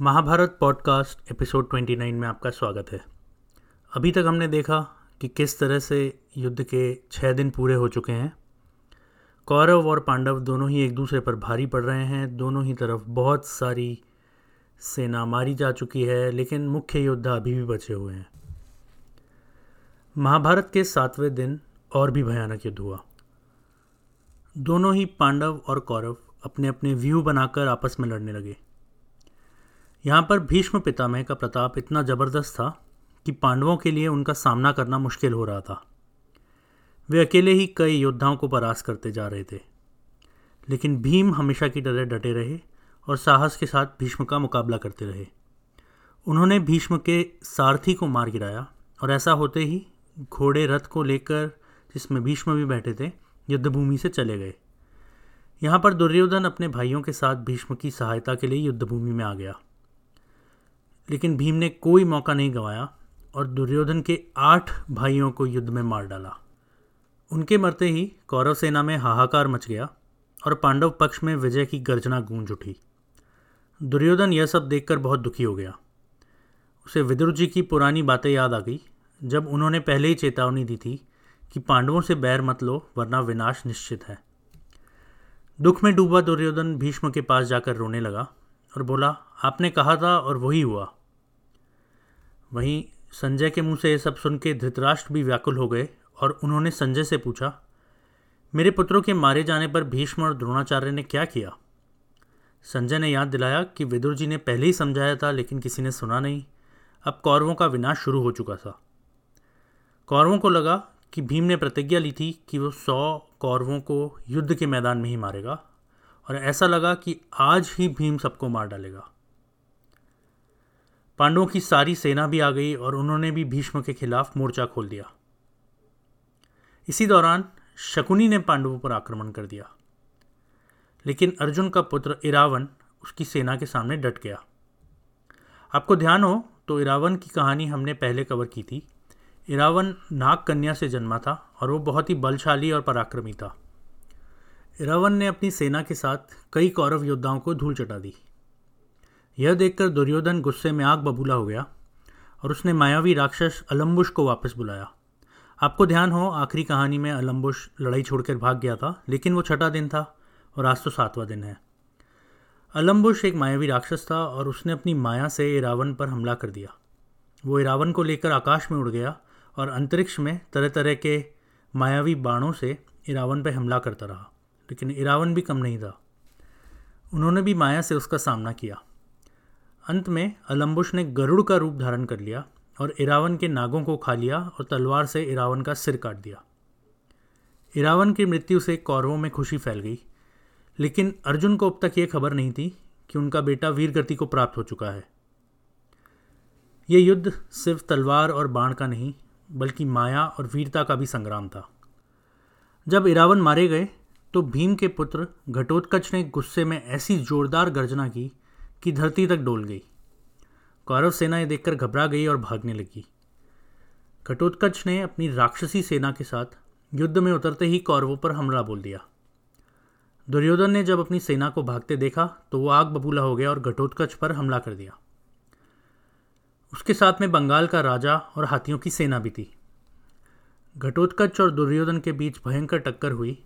Mahabharat podcast episode 29 में आपका स्वागत है। अभी तक हमने देखा कि किस तरह से युद्ध के छः दिन पूरे हो चुके हैं। कौरव और पांडव दोनों ही एक दूसरे पर भारी पड़ रहे हैं। दोनों ही तरफ़ बहुत सारी सेना मारी जा चुकी है, लेकिन मुख्य योद्धा अभी भी बचे हुए हैं। महाभारत के सातवें दिन और भी भयानक युद्ध हुआ। दोनों ही पांडव और कौरव अपने अपने व्यू बनाकर आपस में लड़ने लगे। यहाँ पर भीष्म पितामह का प्रताप इतना ज़बरदस्त था कि पांडवों के लिए उनका सामना करना मुश्किल हो रहा था। वे अकेले ही कई योद्धाओं को परास्त करते जा रहे थे। लेकिन भीम हमेशा की तरह डटे रहे और साहस के साथ भीष्म का मुकाबला करते रहे। उन्होंने भीष्म के सारथी को मार गिराया और ऐसा होते ही घोड़े रथ को लेकर, जिसमें भीष्म भी बैठे थे, युद्धभूमि से चले गए। यहाँ पर दुर्योधन अपने भाइयों के साथ भीष्म की सहायता के लिए युद्धभूमि में आ गया। लेकिन भीम ने कोई मौका नहीं गंवाया और दुर्योधन के आठ भाइयों को युद्ध में मार डाला। उनके मरते ही कौरव सेना में हाहाकार मच गया और पांडव पक्ष में विजय की गर्जना गूंज उठी। दुर्योधन यह सब देखकर बहुत दुखी हो गया। उसे विदुर जी की पुरानी बातें याद आ गई, जब उन्होंने पहले ही चेतावनी दी थी कि पांडवों से बैर मत लो, वरना विनाश निश्चित है। दुख में डूबा दुर्योधन भीष्म के पास जाकर रोने लगा और बोला, आपने कहा था और वही हुआ। वहीं संजय के मुँह से ये सब सुन के धृतराष्ट्र भी व्याकुल हो गए और उन्होंने संजय से पूछा, मेरे पुत्रों के मारे जाने पर भीष्म और द्रोणाचार्य ने क्या किया? संजय ने याद दिलाया कि विदुर जी ने पहले ही समझाया था, लेकिन किसी ने सुना नहीं। अब कौरवों का विनाश शुरू हो चुका था। कौरवों को लगा कि भीम ने प्रतिज्ञा ली थी कि वो सौ कौरवों को युद्ध के मैदान में ही मारेगा, और ऐसा लगा कि आज ही भीम सबको मार डालेगा। पांडवों की सारी सेना भी आ गई और उन्होंने भी भीष्म के खिलाफ मोर्चा खोल दिया। इसी दौरान शकुनी ने पांडवों पर आक्रमण कर दिया। लेकिन अर्जुन का पुत्र इरावन उसकी सेना के सामने डट गया। आपको ध्यान हो तो इरावन की कहानी हमने पहले कवर की थी। इरावन नाग कन्या से जन्मा था और वो बहुत ही बलशाली और पराक्रमी था। इरावन ने अपनी सेना के साथ कई कौरव योद्धाओं को धूल चटा दी। यह देखकर दुर्योधन गुस्से में आग बबूला हो गया और उसने मायावी राक्षस अलम्बुश को वापस बुलाया। आपको ध्यान हो, आखिरी कहानी में अलम्बुश लड़ाई छोड़कर भाग गया था, लेकिन वो छठा दिन था और आज तो सातवां दिन है। अलम्बुश एक मायावी राक्षस था और उसने अपनी माया से इरावन पर हमला कर दिया। वो इरावन को लेकर आकाश में उड़ गया और अंतरिक्ष में तरह तरह के मायावी बाणों से इरावन पर हमला करता रहा, लेकिन इरावन भी कम नहीं था। उन्होंने भी माया से उसका सामना किया। अंत में अलम्बुश ने गरुड़ का रूप धारण कर लिया और इरावन के नागों को खा लिया और तलवार से इरावन का सिर काट दिया। इरावन की मृत्यु से कौरवों में खुशी फैल गई, लेकिन अर्जुन को अब तक ये खबर नहीं थी कि उनका बेटा वीरगति को प्राप्त हो चुका है। ये युद्ध सिर्फ़ तलवार और बाण का नहीं, बल्कि माया और वीरता का भी संग्राम था। जब इरावन मारे गए तो भीम के पुत्र घटोत्कच ने गुस्से में ऐसी जोरदार गर्जना की कि धरती तक डोल गई। कौरव सेना ये देखकर घबरा गई और भागने लगी। घटोत्कच ने अपनी राक्षसी सेना के साथ युद्ध में उतरते ही कौरवों पर हमला बोल दिया। दुर्योधन ने जब अपनी सेना को भागते देखा तो वो आग बबूला हो गया और घटोत्कच पर हमला कर दिया। उसके साथ में बंगाल का राजा और हाथियों की सेना भी थी। घटोत्कच और दुर्योधन के बीच भयंकर टक्कर हुई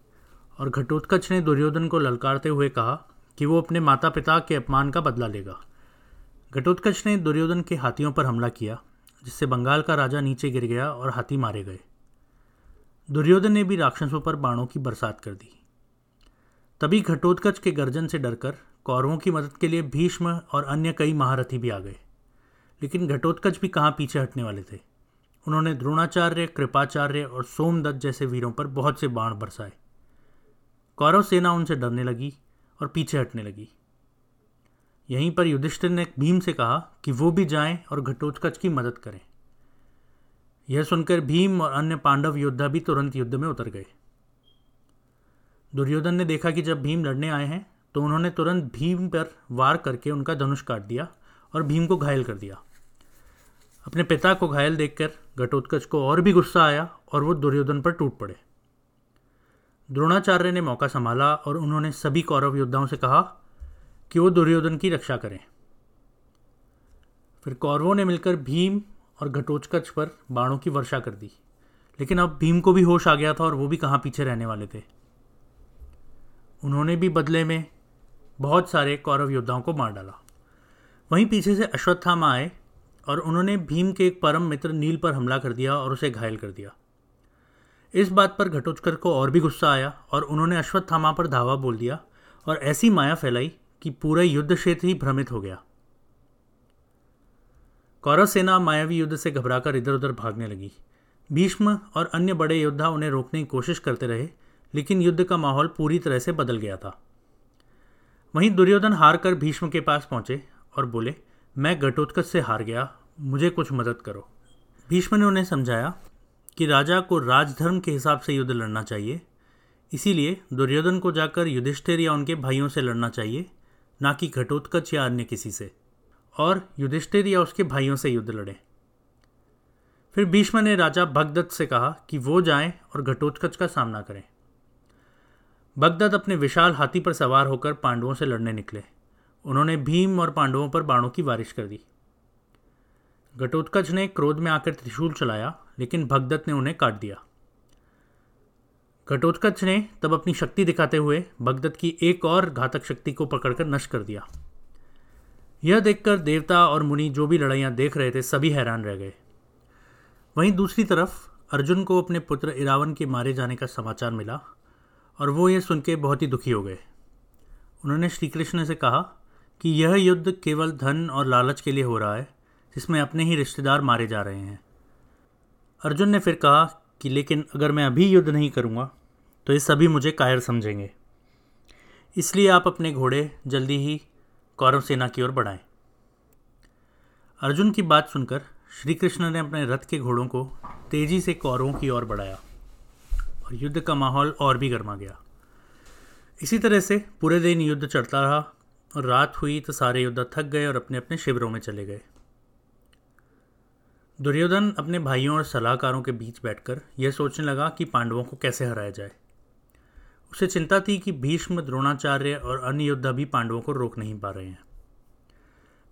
और घटोत्कच ने दुर्योधन को ललकारते हुए कहा कि वो अपने माता पिता के अपमान का बदला लेगा। घटोत्कच ने दुर्योधन के हाथियों पर हमला किया, जिससे बंगाल का राजा नीचे गिर गया और हाथी मारे गए। दुर्योधन ने भी राक्षसों पर बाणों की बरसात कर दी। तभी घटोत्कच के गर्जन से डरकर कौरवों की मदद के लिए भीष्म और अन्य कई महारथी भी आ गए। लेकिन घटोत्कच भी कहाँ पीछे हटने वाले थे? उन्होंने द्रोणाचार्य, कृपाचार्य और सोमदत्त जैसे वीरों पर बहुत से बाण बरसाए। कौरव सेना उनसे डरने लगी और पीछे हटने लगी। यहीं पर युधिष्ठिर ने भीम से कहा कि वो भी जाएँ और घटोत्कच की मदद करें। यह सुनकर भीम और अन्य पांडव योद्धा भी तुरंत युद्ध में उतर गए। दुर्योधन ने देखा कि जब भीम लड़ने आए हैं तो उन्होंने तुरंत भीम पर वार करके उनका धनुष काट दिया और भीम को घायल कर दिया। अपने पिता को घायल देखकर घटोत्कच को और भी गुस्सा आया और वो दुर्योधन पर टूट पड़े। द्रोणाचार्य ने मौका संभाला और उन्होंने सभी कौरव योद्धाओं से कहा कि वो दुर्योधन की रक्षा करें। फिर कौरवों ने मिलकर भीम और घटोचकच पर बाणों की वर्षा कर दी। लेकिन अब भीम को भी होश आ गया था और वो भी कहाँ पीछे रहने वाले थे। उन्होंने भी बदले में बहुत सारे कौरव योद्धाओं को मार डाला। वहीं पीछे से अश्वत्थामा आए और उन्होंने भीम के एक परम मित्र नील पर हमला कर दिया और उसे घायल कर दिया। इस बात पर घटोचकर को और भी गुस्सा आया और उन्होंने अश्वत्थामा पर धावा बोल दिया और ऐसी माया फैलाई कि पूरा युद्ध क्षेत्र ही भ्रमित हो गया। कौरव सेना मायावी युद्ध से घबराकर इधर उधर भागने लगी। भीष्म और अन्य बड़े योद्धा उन्हें रोकने की कोशिश करते रहे, लेकिन युद्ध का माहौल पूरी तरह से बदल गया था। वहीं दुर्योधन हार कर भीष्म के पास पहुँचे और बोले, मैं घटोत्कच से हार गया, मुझे कुछ मदद करो। भीष्म ने उन्हें समझाया कि राजा को राजधर्म के हिसाब से युद्ध लड़ना चाहिए। इसीलिए दुर्योधन को जाकर युधिष्ठिर या उनके भाइयों से लड़ना चाहिए, ना कि घटोत्कच या अन्य किसी से। और युधिष्ठिर या उसके भाइयों से युद्ध लड़ें। फिर भीष्म ने राजा भगदत्त से कहा कि वो जाएँ और घटोत्कच का सामना करें। भगदत्त अपने विशाल हाथी पर सवार होकर पांडवों से लड़ने निकले। उन्होंने भीम और पांडवों पर बाणों की बारिश कर दी। घटोत्कच ने क्रोध में आकर त्रिशूल चलाया लेकिन भगदत्त ने उन्हें काट दिया। घटोत्कच ने तब अपनी शक्ति दिखाते हुए भगदत्त की एक और घातक शक्ति को पकड़कर नष्ट कर दिया। यह देखकर देवता और मुनि जो भी लड़ाइयाँ देख रहे थे, सभी हैरान रह गए। वहीं दूसरी तरफ़ अर्जुन को अपने पुत्र इरावन के मारे जाने का समाचार मिला और वो ये सुन के बहुत ही दुखी हो गए। उन्होंने श्री कृष्ण से कहा कि यह युद्ध केवल धन और लालच के लिए हो रहा है, जिसमें अपने ही रिश्तेदार मारे जा रहे हैं। अर्जुन ने फिर कहा कि लेकिन अगर मैं अभी युद्ध नहीं करूँगा तो ये सभी मुझे कायर समझेंगे। इसलिए आप अपने घोड़े जल्दी ही कौरव सेना की ओर बढ़ाएँ। अर्जुन की बात सुनकर श्री कृष्ण ने अपने रथ के घोड़ों को तेज़ी से कौरवों की ओर बढ़ाया और युद्ध का माहौल और भी गर्मा गया। इसी तरह से पूरे दिन युद्ध चढ़ता रहा और रात हुई तो सारे योद्धा थक गए और अपने अपने शिविरों में चले गए। दुर्योधन अपने भाइयों और सलाहकारों के बीच बैठकर यह सोचने लगा कि पांडवों को कैसे हराया जाए। उसे चिंता थी कि भीष्म, द्रोणाचार्य और अन्य योद्धा भी पांडवों को रोक नहीं पा रहे हैं।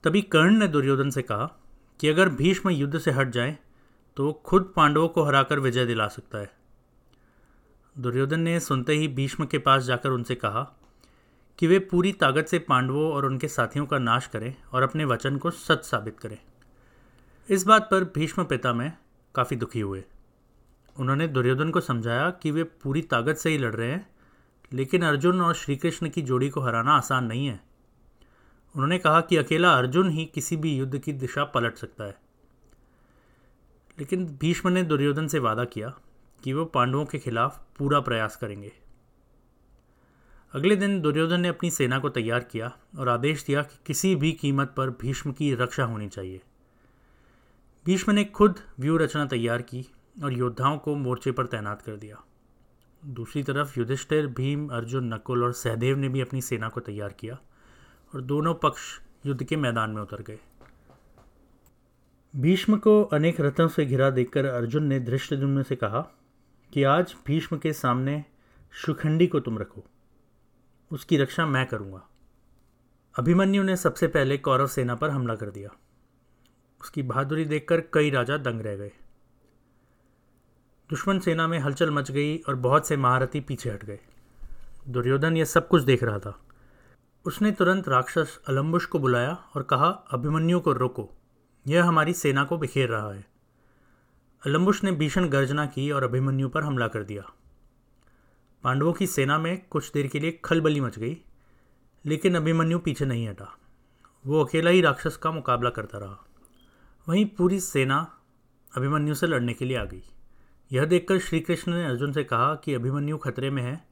तभी कर्ण ने दुर्योधन से कहा कि अगर भीष्म युद्ध से हट जाए तो वो खुद पांडवों को हराकर विजय दिला सकता है। दुर्योधन ने सुनते ही भीष्म के पास जाकर उनसे कहा कि वे पूरी ताकत से पांडवों और उनके साथियों का नाश करें और अपने वचन को सच साबित करें। इस बात पर भीष्म पिता में काफ़ी दुखी हुए। उन्होंने दुर्योधन को समझाया कि वे पूरी ताकत से ही लड़ रहे हैं, लेकिन अर्जुन और श्री कृष्ण की जोड़ी को हराना आसान नहीं है। उन्होंने कहा कि अकेला अर्जुन ही किसी भी युद्ध की दिशा पलट सकता है। लेकिन भीष्म ने दुर्योधन से वादा किया कि वो पांडवों के खिलाफ पूरा प्रयास करेंगे। अगले दिन दुर्योधन ने अपनी सेना को तैयार किया और आदेश दिया कि किसी भी कीमत पर भीष्म की रक्षा होनी चाहिए। भीष्म ने खुद व्यू रचना तैयार की और योद्धाओं को मोर्चे पर तैनात कर दिया। दूसरी तरफ़ युधिष्ठिर, भीम, अर्जुन, नकुल और सहदेव ने भी अपनी सेना को तैयार किया और दोनों पक्ष युद्ध के मैदान में उतर गए। भीष्म को अनेक रथों से घिरा देखकर अर्जुन ने धृष्टदुम्न से कहा कि आज भीष्म के सामने शुखंडी को तुम रखो। उसकी रक्षा मैं करूँगा। अभिमन्यु ने सबसे पहले कौरव सेना पर हमला कर दिया। उसकी बहादुरी देखकर कई राजा दंग रह गए। दुश्मन सेना में हलचल मच गई और बहुत से महारथी पीछे हट गए। दुर्योधन यह सब कुछ देख रहा था। उसने तुरंत राक्षस अलम्बुश को बुलाया और कहा, अभिमन्यु को रोको। यह हमारी सेना को बिखेर रहा है। अलम्बुश ने भीषण गर्जना की और अभिमन्यु पर हमला कर दिया। पांडवों की सेना में कुछ देर के लिए खलबली मच गई, लेकिन अभिमन्यु पीछे नहीं हटा। वो अकेला ही राक्षस का मुकाबला करता रहा। वहीं पूरी सेना अभिमन्यु से लड़ने के लिए आ गई। यह देखकर श्री कृष्ण ने अर्जुन से कहा कि अभिमन्यु खतरे में है,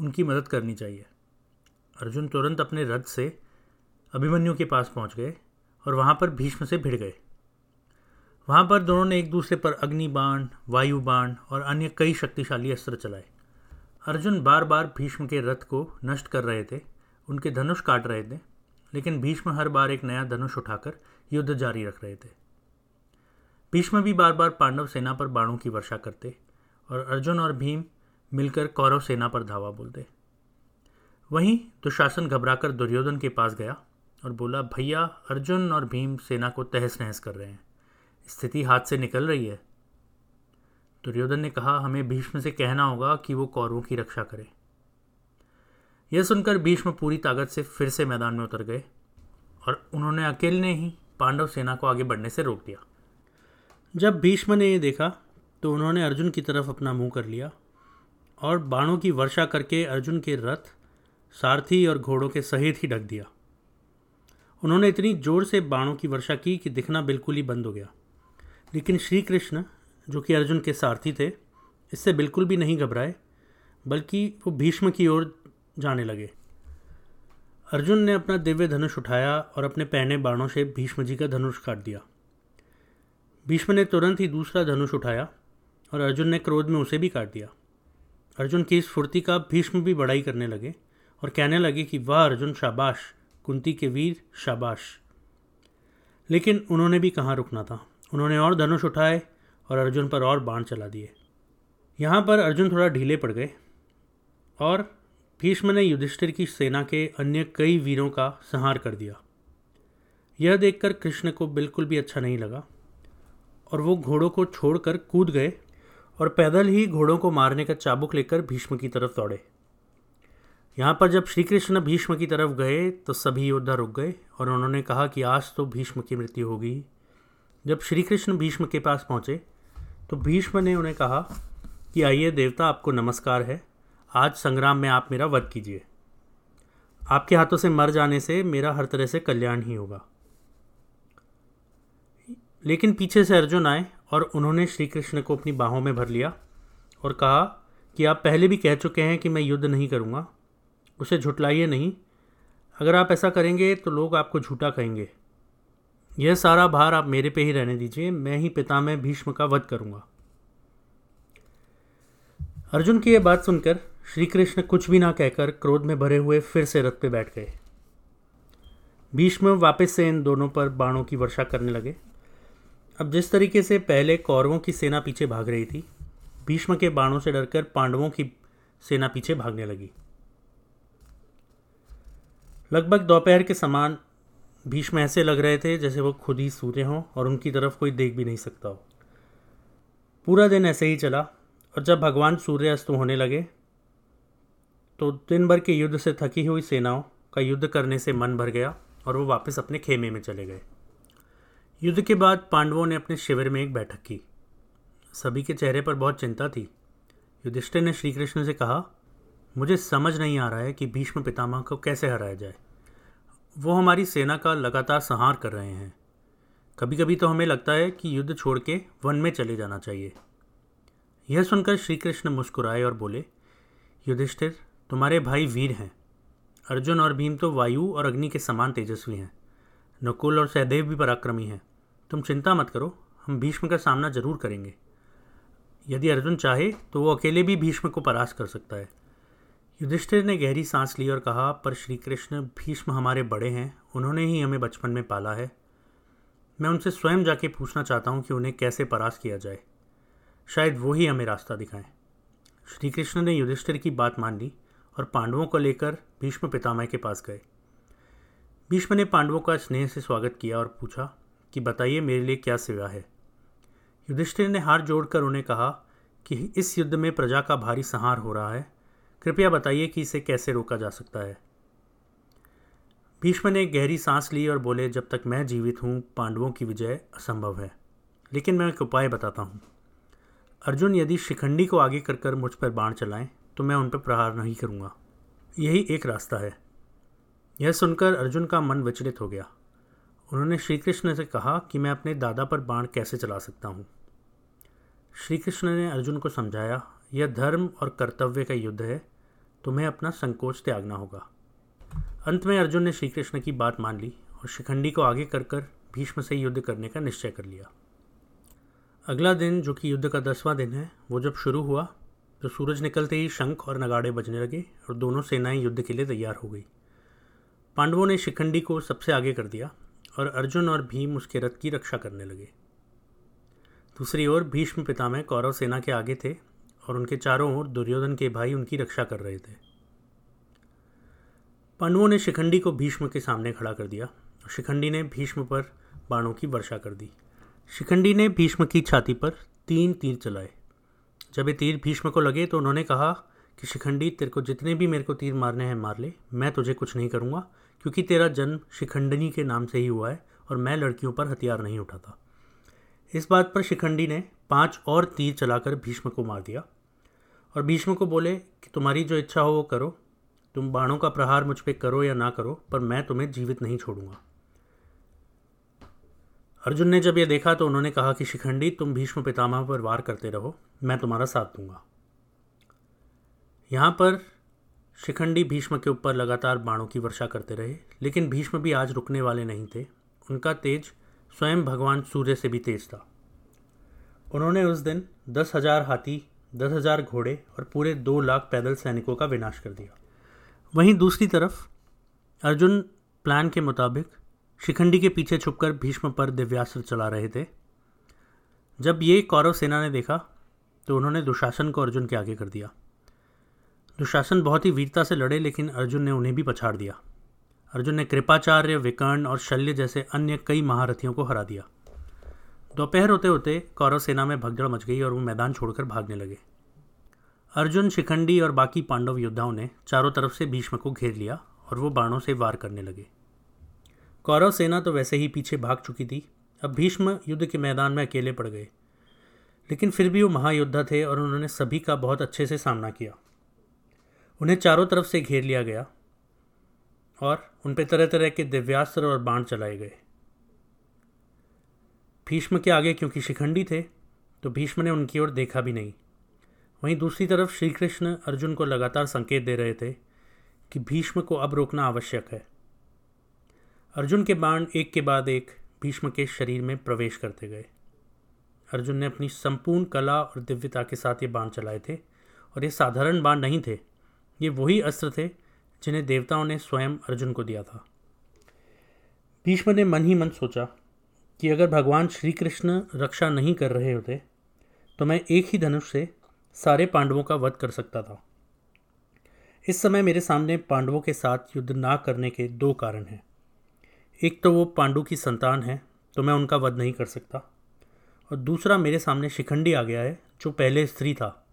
उनकी मदद करनी चाहिए। अर्जुन तुरंत अपने रथ से अभिमन्यु के पास पहुँच गए और वहाँ पर भीष्म से भिड़ गए। वहाँ पर दोनों ने एक दूसरे पर अग्नि बाण, वायु बाण और अन्य कई शक्तिशाली अस्त्र चलाए। अर्जुन बार बार भीष्म के रथ को नष्ट कर रहे थे, उनके धनुष काट रहे थे, लेकिन भीष्म हर बार एक नया धनुष उठाकर युद्ध जारी रख रहे थे। भीष्म भी बार बार पांडव सेना पर बाणों की वर्षा करते और अर्जुन और भीम मिलकर कौरव सेना पर धावा बोलते। वहीं दुशासन घबराकर दुर्योधन के पास गया और बोला, भैया, अर्जुन और भीम सेना को तहस नहस कर रहे हैं। स्थिति हाथ से निकल रही है। दुर्योधन ने कहा, हमें भीष्म से कहना होगा कि वो कौरवों की रक्षा करे। यह सुनकर भीष्म पूरी ताकत से फिर से मैदान में उतर गए और उन्होंने अकेले ही पांडव सेना को आगे बढ़ने से रोक दिया। जब भीष्म ने ये देखा तो उन्होंने अर्जुन की तरफ़ अपना मुँह कर लिया और बाणों की वर्षा करके अर्जुन के रथ, सारथी और घोड़ों के सहित ही ढक दिया। उन्होंने इतनी ज़ोर से बाणों की वर्षा की कि दिखना बिल्कुल ही बंद हो गया। लेकिन श्री कृष्ण जो कि अर्जुन के सारथी थे, इससे बिल्कुल भी नहीं घबराए, बल्कि वो भीष्म की ओर जाने लगे। अर्जुन ने अपना दिव्य धनुष उठाया और अपने पहने बाणों से भीष्म जी का धनुष काट दिया। भीष्म ने तुरंत ही दूसरा धनुष उठाया और अर्जुन ने क्रोध में उसे भी काट दिया। अर्जुन की इस फुर्ती का भीष्म भी बड़ाई करने लगे और कहने लगे कि, वाह अर्जुन, शाबाश। कुंती के वीर, शाबाश। लेकिन उन्होंने भी कहाँ रुकना था? उन्होंने और धनुष उठाए और अर्जुन पर और बाण चला दिए। यहाँ पर अर्जुन थोड़ा ढीले पड़ गए और भीष्म ने युधिष्ठिर की सेना के अन्य कई वीरों का संहार कर दिया। यह देखकर कृष्ण को बिल्कुल भी अच्छा नहीं लगा और वो घोड़ों को छोड़कर कूद गए और पैदल ही घोड़ों को मारने का चाबुक लेकर भीष्म की तरफ़ दौड़े। यहाँ पर जब श्री कृष्ण भीष्म की तरफ़ गए तो सभी योद्धा रुक गए और उन्होंने कहा कि आज तो भीष्म की मृत्यु होगी। जब श्री कृष्ण भीष्म के पास पहुँचे तो भीष्म ने उन्हें कहा कि आइए देवता, आपको नमस्कार है। आज संग्राम में आप मेरा वध कीजिए। आपके हाथों से मर जाने से मेरा हर तरह से कल्याण ही होगा। लेकिन पीछे से अर्जुन आए और उन्होंने श्री कृष्ण को अपनी बाहों में भर लिया और कहा कि आप पहले भी कह चुके हैं कि मैं युद्ध नहीं करूँगा। उसे झुटलाइए नहीं। अगर आप ऐसा करेंगे तो लोग आपको झूठा कहेंगे। यह सारा भार आप मेरे पे ही रहने दीजिए। मैं ही पिता में भीष्म का वध करूँगा। अर्जुन की यह बात सुनकर श्री कृष्ण कुछ भी ना कहकर क्रोध में भरे हुए फिर से रथ पे बैठ गए। भीष्म वापस से इन दोनों पर बाणों की वर्षा करने लगे। अब जिस तरीके से पहले कौरवों की सेना पीछे भाग रही थी, भीष्म के बाणों से डरकर पांडवों की सेना पीछे भागने लगी। लगभग दोपहर के समान भीष्म ऐसे लग रहे थे जैसे वो खुद ही सूर्य हों और उनकी तरफ़ कोई देख भी नहीं सकता हो। पूरा दिन ऐसे ही चला और जब भगवान सूर्यास्त होने लगे तो दिन भर के युद्ध से थकी हुई सेनाओं का युद्ध करने से मन भर गया और वो वापस अपने खेमे में चले गए। युद्ध के बाद पांडवों ने अपने शिविर में एक बैठक की। सभी के चेहरे पर बहुत चिंता थी। युधिष्ठिर ने श्री कृष्ण से कहा, मुझे समझ नहीं आ रहा है कि भीष्म पितामह को कैसे हराया जाए। वो हमारी सेना का लगातार संहार कर रहे हैं। कभी कभी तो हमें लगता है कि युद्ध छोड़ के वन में चले जाना चाहिए। यह सुनकर श्री कृष्ण मुस्कुराए और बोले, युधिष्ठिर, तुम्हारे भाई वीर हैं। अर्जुन और भीम तो वायु और अग्नि के समान तेजस्वी हैं। नकुल और सहदेव भी पराक्रमी हैं। तुम चिंता मत करो, हम भीष्म का सामना ज़रूर करेंगे। यदि अर्जुन चाहे तो वो अकेले भी भीष्म को परास्त कर सकता है। युधिष्ठिर ने गहरी सांस ली और कहा, पर श्री कृष्ण भीष्म हमारे बड़े हैं। उन्होंने ही हमें बचपन में पाला है। मैं उनसे स्वयं जाके पूछना चाहता हूँ कि उन्हें कैसे परास्त किया जाए। शायद वो ही हमें रास्ता दिखाएँ। श्री कृष्ण ने युधिष्ठिर की बात मान ली और पांडवों को लेकर भीष्म पितामह के पास गए। भीष्म ने पांडवों का स्नेह से स्वागत किया और पूछा कि बताइए मेरे लिए क्या सेवा है? युधिष्ठिर ने हार जोड़कर उन्हें कहा कि इस युद्ध में प्रजा का भारी संहार हो रहा है। कृपया बताइए कि इसे कैसे रोका जा सकता है। भीष्म ने गहरी सांस ली और बोले, जब तक मैं जीवित हूँ, पांडवों की विजय असंभव है। लेकिन मैं एक उपाय बताता हूँ। अर्जुन यदि शिखंडी को आगे कर कर मुझ पर बाण चलाएँ तो मैं उन पर प्रहार नहीं करूँगा। यही एक रास्ता है। यह सुनकर अर्जुन का मन विचलित हो गया। उन्होंने श्री कृष्ण से कहा कि मैं अपने दादा पर बाण कैसे चला सकता हूँ। श्री कृष्ण ने अर्जुन को समझाया, यह धर्म और कर्तव्य का युद्ध है, तुम्हें अपना संकोच त्यागना होगा। अंत में अर्जुन ने श्री कृष्ण की बात मान ली और शिखंडी को आगे कर कर भीष्म से युद्ध करने का निश्चय कर लिया। अगला दिन, जो कि युद्ध का दसवां दिन है, वो जब शुरू हुआ तो सूरज निकलते ही शंख और नगाड़े बजने लगे और दोनों सेनाएँ युद्ध के लिए तैयार हो गई। पांडवों ने शिखंडी को सबसे आगे कर दिया और अर्जुन और भीम उसके रथ की रक्षा करने लगे। दूसरी ओर, भीष्म पितामह कौरव सेना के आगे थे और उनके चारों ओर दुर्योधन के भाई उनकी रक्षा कर रहे थे। पांडवों ने शिखंडी को भीष्म के सामने खड़ा कर दिया और शिखंडी ने भीष्म पर बाणों की वर्षा कर दी। शिखंडी ने भीष्म की छाती पर तीन तीर चलाए। जब ये तीर भीष्म को लगे तो उन्होंने कहा कि, शिखंडी, तेरे को जितने भी मेरे को तीर मारने हैं, मार ले। मैं तुझे कुछ नहीं करूँगा, क्योंकि तेरा जन्म शिखंडनी के नाम से ही हुआ है और मैं लड़कियों पर हथियार नहीं उठाता। इस बात पर शिखंडी ने पाँच और तीर चलाकर भीष्म को मार दिया और भीष्म को बोले कि, तुम्हारी जो इच्छा हो वो करो। तुम बाणों का प्रहार मुझ पर करो या ना करो, पर मैं तुम्हें जीवित नहीं छोड़ूँगा। अर्जुन ने जब यह देखा तो उन्होंने कहा कि शिखंडी, तुम भीष्म पितामह पर वार करते रहो, मैं तुम्हारा साथ दूँगा। यहाँ पर शिखंडी भीष्म के ऊपर लगातार बाणों की वर्षा करते रहे, लेकिन भीष्म भी आज रुकने वाले नहीं थे। उनका तेज स्वयं भगवान सूर्य से भी तेज था। उन्होंने उस दिन दस हज़ार हाथी, दस हज़ार घोड़े और पूरे दो लाख पैदल सैनिकों का विनाश कर दिया। वहीं दूसरी तरफ़ अर्जुन प्लान के मुताबिक शिखंडी के पीछे छुपकर भीष्म पर दिव्यास्त्र चला रहे थे। जब ये कौरव सेना ने देखा तो उन्होंने दुशासन को अर्जुन के आगे कर दिया। दुशासन बहुत ही वीरता से लड़े, लेकिन अर्जुन ने उन्हें भी पछाड़ दिया। अर्जुन ने कृपाचार्य, विकर्ण और शल्य जैसे अन्य कई महारथियों को हरा दिया। दोपहर होते होते कौरव सेना में भगदड़ मच गई और वो मैदान छोड़कर भागने लगे। अर्जुन, शिखंडी और बाकी पांडव योद्धाओं ने चारों तरफ़ से भीष्म को घेर लिया और वो बाणों से वार करने लगे। कौरव सेना तो वैसे ही पीछे भाग चुकी थी। अब भीष्म युद्ध के मैदान में अकेले पड़ गए। लेकिन फिर भी वो महायोद्धा थे और उन्होंने सभी का बहुत अच्छे से सामना किया। उन्हें चारों तरफ़ से घेर लिया गया और उन पर तरह तरह के दिव्यास्त्र और बाण चलाए गए। भीष्म के आगे क्योंकि शिखंडी थे तो भीष्म ने उनकी ओर देखा भी नहीं। वहीं दूसरी तरफ़ श्री कृष्ण अर्जुन को लगातार संकेत दे रहे थे कि भीष्म को अब रोकना आवश्यक है। अर्जुन के बाण एक के बाद एक भीष्म के शरीर में प्रवेश करते गए। अर्जुन ने अपनी संपूर्ण कला और दिव्यता के साथ ये बाण चलाए थे और ये साधारण बाण नहीं थे, ये वही अस्त्र थे जिन्हें देवताओं ने स्वयं अर्जुन को दिया था। भीष्म ने मन ही मन सोचा कि अगर भगवान श्री कृष्ण रक्षा नहीं कर रहे होते तो मैं एक ही धनुष से सारे पांडवों का वध कर सकता था। इस समय मेरे सामने पांडवों के साथ युद्ध ना करने के दो कारण हैं। एक तो वो पांडु की संतान है तो मैं उनका वध नहीं कर सकता। और दूसरा मेरे सामने शिखंडी आ गया है, जो पहले स्त्री था।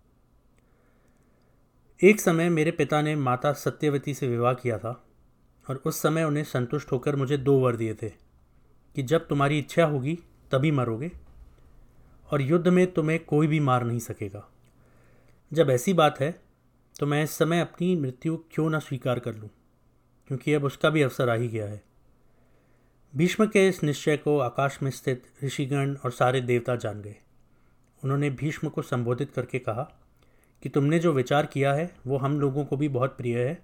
एक समय मेरे पिता ने माता सत्यवती से विवाह किया था, और उस समय उन्हें संतुष्ट होकर मुझे दो वर दिए थे, कि जब तुम्हारी इच्छा होगी, तभी मरोगे, और युद्ध में तुम्हें कोई भी मार नहीं सकेगा। जब ऐसी बात है तो मैं इस समय अपनी मृत्यु क्यों ना स्वीकार कर लूँ? क्योंकि अब उसका भी अवसर आ ही गया है। भीष्म के इस निश्चय को आकाश में स्थित ऋषिगण और सारे देवता जान गए। उन्होंने भीष्म को संबोधित करके कहा कि तुमने जो विचार किया है, वो हम लोगों को भी बहुत प्रिय है।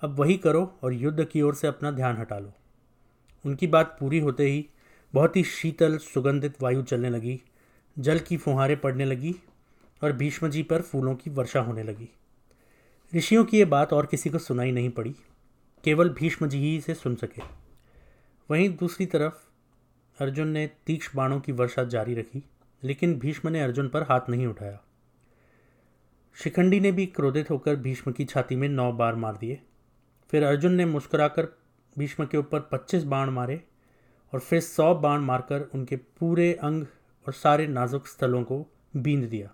अब वही करो और युद्ध की ओर से अपना ध्यान हटा लो। उनकी बात पूरी होते ही बहुत ही शीतल, सुगंधित वायु चलने लगी, जल की फुहारें पड़ने लगी और भीष्म जी पर फूलों की वर्षा होने लगी। ऋषियों की ये बात और किसी को सुनाई नहीं पड़ी। केवल भीष्म जी ही इसे सुन सके। वहीं दूसरी तरफ़, अर्जुन ने तीक्ष्ण बाणों की वर्षा जारी रखी, लेकिन भीष्म ने अर्जुन पर हाथ नहीं उठाया। शिखंडी ने भी क्रोधित होकर भीष्म की छाती में नौ बार मार दिए। फिर अर्जुन ने मुस्कुराकर भीष्म के ऊपर पच्चीस बाण मारे और फिर सौ बाण मारकर उनके पूरे अंग और सारे नाजुक स्थलों को बींद दिया।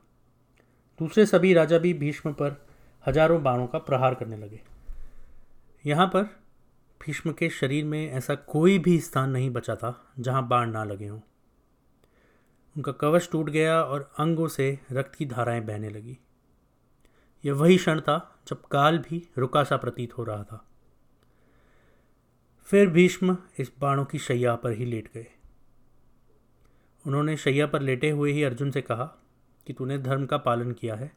दूसरे सभी राजा भी भीष्म पर हज़ारों बाणों का प्रहार करने लगे। यहाँ पर भीष्म के शरीर में ऐसा कोई भी स्थान नहीं बचा था जहाँ बाण ना लगे हों। उनका कवच टूट गया और अंगों से रक्त की धाराएँ बहने लगी। यह वही क्षण था जब काल भी रुका सा प्रतीत हो रहा था। फिर भीष्म इस बाणों की शैया पर ही लेट गए। उन्होंने शैया पर लेटे हुए ही अर्जुन से कहा कि तूने धर्म का पालन किया है।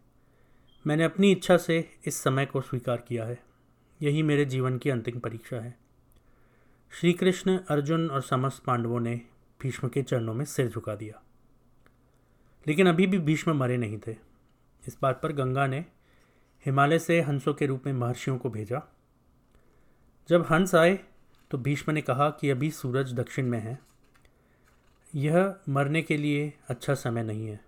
मैंने अपनी इच्छा से इस समय को स्वीकार किया है। यही मेरे जीवन की अंतिम परीक्षा है। श्री कृष्ण अर्जुन और समस्त पांडवों ने भीष्म के चरणों में सिर झुका दिया। लेकिन अभी भी भीष्म मरे नहीं थे। इस बात पर गंगा ने हिमालय से हंसों के रूप में महर्षियों को भेजा। जब हंस आए तो भीष्म ने कहा कि अभी सूरज दक्षिण में है। यह मरने के लिए अच्छा समय नहीं है।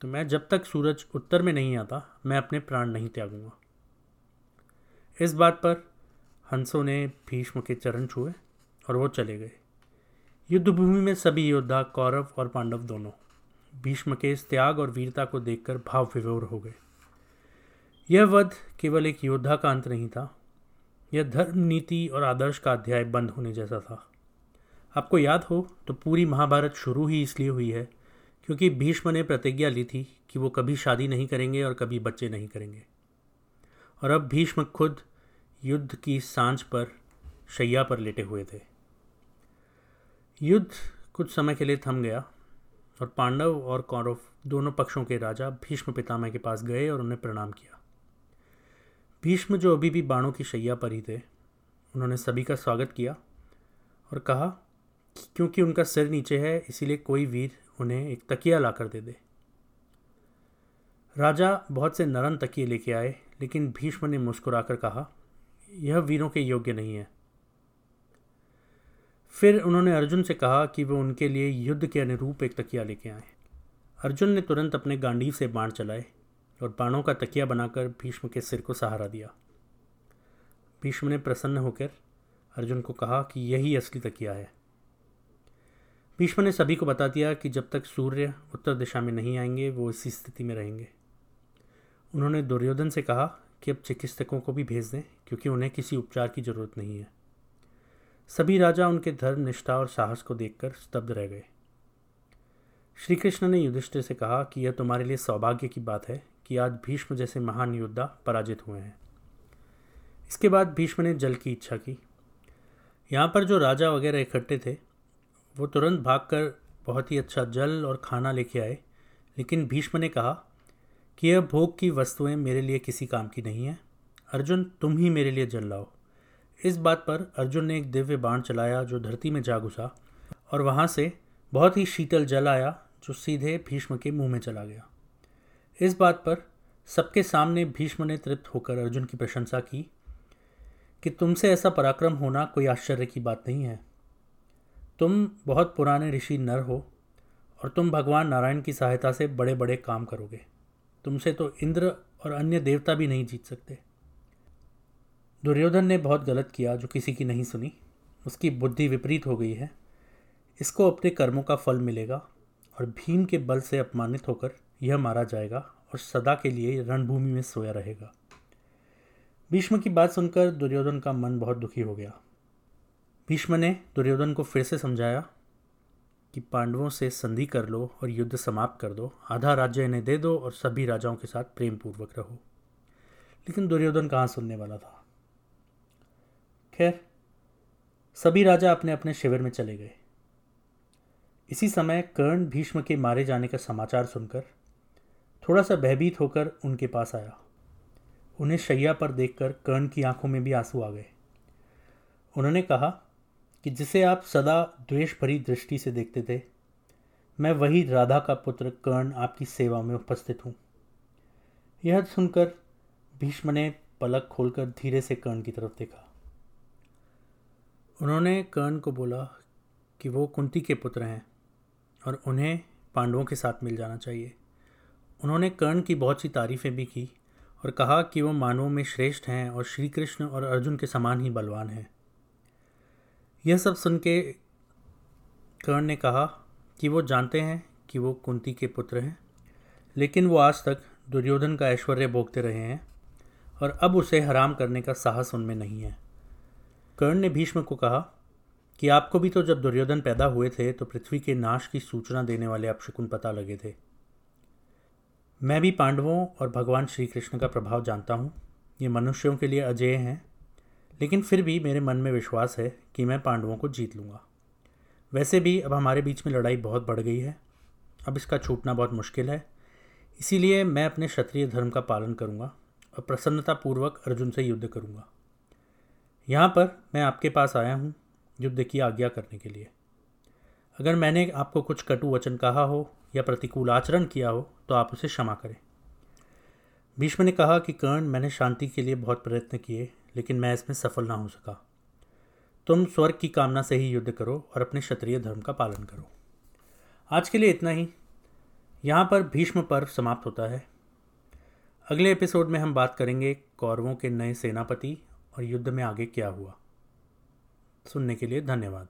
तो मैं जब तक सूरज उत्तर में नहीं आता, मैं अपने प्राण नहीं त्यागूँगा। इस बात पर हंसों ने भीष्म के चरण छुए और वो चले गए। युद्धभूमि में सभी योद्धा, कौरव और पांडव दोनों भीष्म के इस त्याग और वीरता को देखकर भाव विभोर हो गए। यह वध केवल एक योद्धा का अंत नहीं था, यह धर्म, नीति और आदर्श का अध्याय बंद होने जैसा था। आपको याद हो तो पूरी महाभारत शुरू ही इसलिए हुई है क्योंकि भीष्म ने प्रतिज्ञा ली थी कि वो कभी शादी नहीं करेंगे और कभी बच्चे नहीं करेंगे। और अब भीष्म खुद युद्ध की साँझ पर शैया पर लेटे हुए थे। युद्ध कुछ समय के लिए थम गया और पांडव और कौरव दोनों पक्षों के राजा भीष्म पितामह के पास गए और उन्हें प्रणाम किया। भीष्म जो अभी भी बाणों की शैया पर ही थे, उन्होंने सभी का स्वागत किया और कहा कि क्योंकि उनका सिर नीचे है, इसीलिए कोई वीर उन्हें एक तकिया ला कर दे दे। राजा बहुत से नरम तकिए लेके आए, लेकिन भीष्म ने मुस्कुराकर कहा यह वीरों के योग्य नहीं है। फिर उन्होंने अर्जुन से कहा कि वे उनके लिए युद्ध के अनुरूप एक तकिया लेके आए। अर्जुन ने तुरंत अपने गांडीव से बाण चलाए और बाणों का तकिया बनाकर भीष्म के सिर को सहारा दिया। भीष्म ने प्रसन्न होकर अर्जुन को कहा कि यही असली तकिया है। भीष्म ने सभी को बता दिया कि जब तक सूर्य उत्तर दिशा में नहीं आएँगे, वो इसी स्थिति में रहेंगे। उन्होंने दुर्योधन से कहा कि अब चिकित्सकों को भी भेज दें, क्योंकि उन्हें किसी उपचार की ज़रूरत नहीं है। सभी राजा उनके धर्म, निष्ठा और साहस को देखकर स्तब्ध रह गए। श्री कृष्ण ने युधिष्ठिर से कहा कि यह तुम्हारे लिए सौभाग्य की बात है कि आज भीष्म जैसे महान योद्धा पराजित हुए हैं। इसके बाद भीष्म ने जल की इच्छा की। यहाँ पर जो राजा वगैरह इकट्ठे थे, वो तुरंत भागकर बहुत ही अच्छा जल और खाना लेके आए, लेकिन भीष्म ने कहा कि यह भोग की वस्तुएँ मेरे लिए किसी काम की नहीं है। अर्जुन, तुम ही मेरे लिए जल लाओ। इस बात पर अर्जुन ने एक दिव्य बाण चलाया जो धरती में जा घुसा और वहाँ से बहुत ही शीतल जल आया जो सीधे भीष्म के मुँह में चला गया। इस बात पर सबके सामने भीष्म ने तृप्त होकर अर्जुन की प्रशंसा की कि तुमसे ऐसा पराक्रम होना कोई आश्चर्य की बात नहीं है। तुम बहुत पुराने ऋषि नर हो और तुम भगवान नारायण की सहायता से बड़े बड़े काम करोगे। तुमसे तो इंद्र और अन्य देवता भी नहीं जीत सकते। दुर्योधन ने बहुत गलत किया, जो किसी की नहीं सुनी। उसकी बुद्धि विपरीत हो गई है। इसको अपने कर्मों का फल मिलेगा और भीम के बल से अपमानित होकर यह मारा जाएगा और सदा के लिए रणभूमि में सोया रहेगा। भीष्म की बात सुनकर दुर्योधन का मन बहुत दुखी हो गया। भीष्म ने दुर्योधन को फिर से समझाया कि पांडवों से संधि कर लो और युद्ध समाप्त कर दो। आधा राज्य इन्हें दे दो और सभी राजाओं के साथ प्रेम पूर्वक रहो। लेकिन दुर्योधन कहाँ सुनने वाला था? खैर, सभी राजा अपने अपने शिविर में चले गए। इसी समय कर्ण भीष्म के मारे जाने का समाचार सुनकर थोड़ा सा भयभीत होकर उनके पास आया। उन्हें शैया पर देखकर कर्ण की आँखों में भी आँसू आ गए। उन्होंने कहा कि जिसे आप सदा द्वेष भरी दृष्टि से देखते थे, मैं वही राधा का पुत्र कर्ण आपकी सेवा में उपस्थित हूँ। यह सुनकर भीष्म ने पलक खोलकर धीरे से कर्ण की तरफ़ देखा। उन्होंने कर्ण को बोला कि वो कुंती के पुत्र हैं और उन्हें पांडवों के साथ मिल जाना चाहिए। उन्होंने कर्ण की बहुत सी तारीफ़ें भी की और कहा कि वो मानवों में श्रेष्ठ हैं और श्री कृष्ण और अर्जुन के समान ही बलवान हैं। यह सब सुन के कर्ण ने कहा कि वो जानते हैं कि वो कुंती के पुत्र हैं, लेकिन वो आज तक दुर्योधन का ऐश्वर्य भोगते रहे हैं और अब उसे हराम करने का साहस उनमें नहीं है। कर्ण ने भीष्म को कहा कि आपको भी तो जब दुर्योधन पैदा हुए थे तो पृथ्वी के नाश की सूचना देने वाले अपशकुन पता लगे थे। मैं भी पांडवों और भगवान श्री कृष्ण का प्रभाव जानता हूँ। ये मनुष्यों के लिए अजय हैं। लेकिन फिर भी मेरे मन में विश्वास है कि मैं पांडवों को जीत लूँगा। वैसे भी अब हमारे बीच में लड़ाई बहुत बढ़ गई है। अब इसका छूटना बहुत मुश्किल है। इसीलिए मैं अपने क्षत्रिय धर्म का पालन करूँगा और प्रसन्नतापूर्वक अर्जुन से युद्ध करूँगा। यहाँ पर मैं आपके पास आया हूँ युद्ध की आज्ञा करने के लिए। अगर मैंने आपको कुछ कटु वचन कहा हो या प्रतिकूल आचरण किया हो तो आप उसे क्षमा करें। भीष्म ने कहा कि कर्ण, मैंने शांति के लिए बहुत प्रयत्न किए लेकिन मैं इसमें सफल ना हो सका। तुम स्वर्ग की कामना से ही युद्ध करो और अपने क्षत्रिय धर्म का पालन करो। आज के लिए इतना ही। यहाँ पर भीष्म पर्व समाप्त होता है। अगले एपिसोड में हम बात करेंगे कौरवों के नए सेनापति और युद्ध में आगे क्या हुआ। सुनने के लिए धन्यवाद।